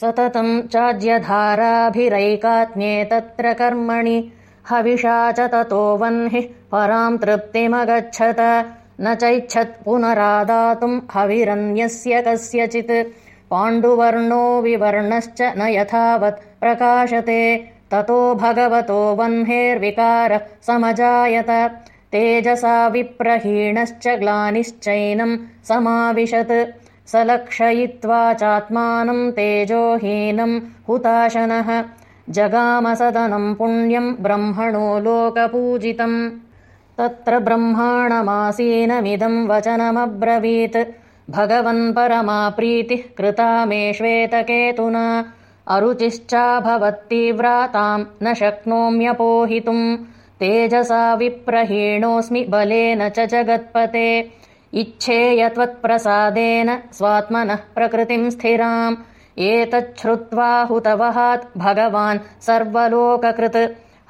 सततम् चाज्यधाराभिरैकात्म्ये तत्र कर्मणि। हविषा च ततो वह्निः पराम् तृप्तिमगच्छत। न चैच्छत् पुनरादातुम् हविरन्यस्य कस्यचित्। पाण्डुवर्णो विवर्णश्च न यथावत् प्रकाशते। ततो भगवतो वह्नेर्विकारः समजायत। तेजसा विप्रहीणश्च ग्लानिश्चैनम् समाविशत् स लक्षयित्वा चात्मानम् तेजोहीनम् हुताशनः। जगामसदनम् पुण्यम् ब्रह्मणो लोकपूजितम् तत्र ब्रह्माणमासीनमिदम् वचनमब्रवीत्। भगवन्परमा प्रीतिः कृता मे श्वेतकेतुना अरुचिश्चाभवत्तीव्राताम् न शक्नोम्यपोहितुम् तेजसा विप्रहीणोऽस्मि बलेन च जगत्पते इच्छेय त्वत्प्रसादेन स्वात्मनः प्रकृतिम् स्थिराम्। एतच्छ्रुत्वा हुतवहात् भगवान् सर्वलोककृत्।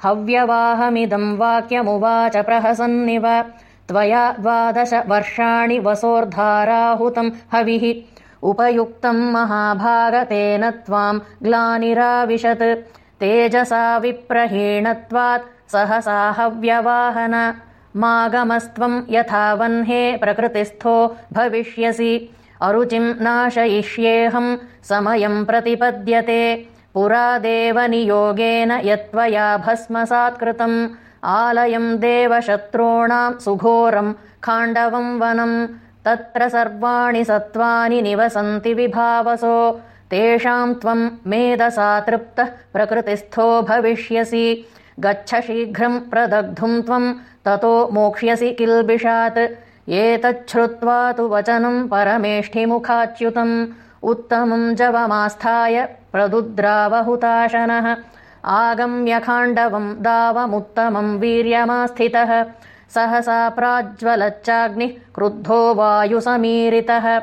हव्यवाहमिदम् वाक्यमुवाच प्रहसन्निव। त्वया द्वादश वर्षाणि वसोर्धाराहुतम् हविः। उपयुक्तम् महाभागतेन त्वाम् ग्लानिराविशत्। तेजसा विप्रहीणत्वात् सहसा हव्यवाहन मागमस्त्वम् यथा वह्ने प्रकृतिस्थो भविष्यसि। अरुचिम् नाशयिष्येऽहम् समयम् प्रतिपद्यते। पुरा देवनियोगेन यत्त्वया भस्मसात्कृतम्। आलयम् देवशत्रूणाम् सुघोरम् खाण्डवम् वनम् तत्र सर्वाणि सत्त्वानि निवसन्ति विभावसो। तेषाम् त्वम् मेधसा तृप्तः प्रकृतिस्थो भविष्यसि गच्छ शीघ्रम् प्रदग्धुम् त्वम् ततो मोक्ष्यसि किल्बिषात्। एतच्छ्रुत्वा तु वचनम् परमेष्ठिमुखाच्युतम्। उत्तमम् जवमास्थाय प्रदुद्रावहुताशनः। आगम्यखाण्डवम् दावमुत्तमम् वीर्यमास्थितः। सहसा प्राज्वलच्चाग्निः क्रुद्धो वायुसमीरितः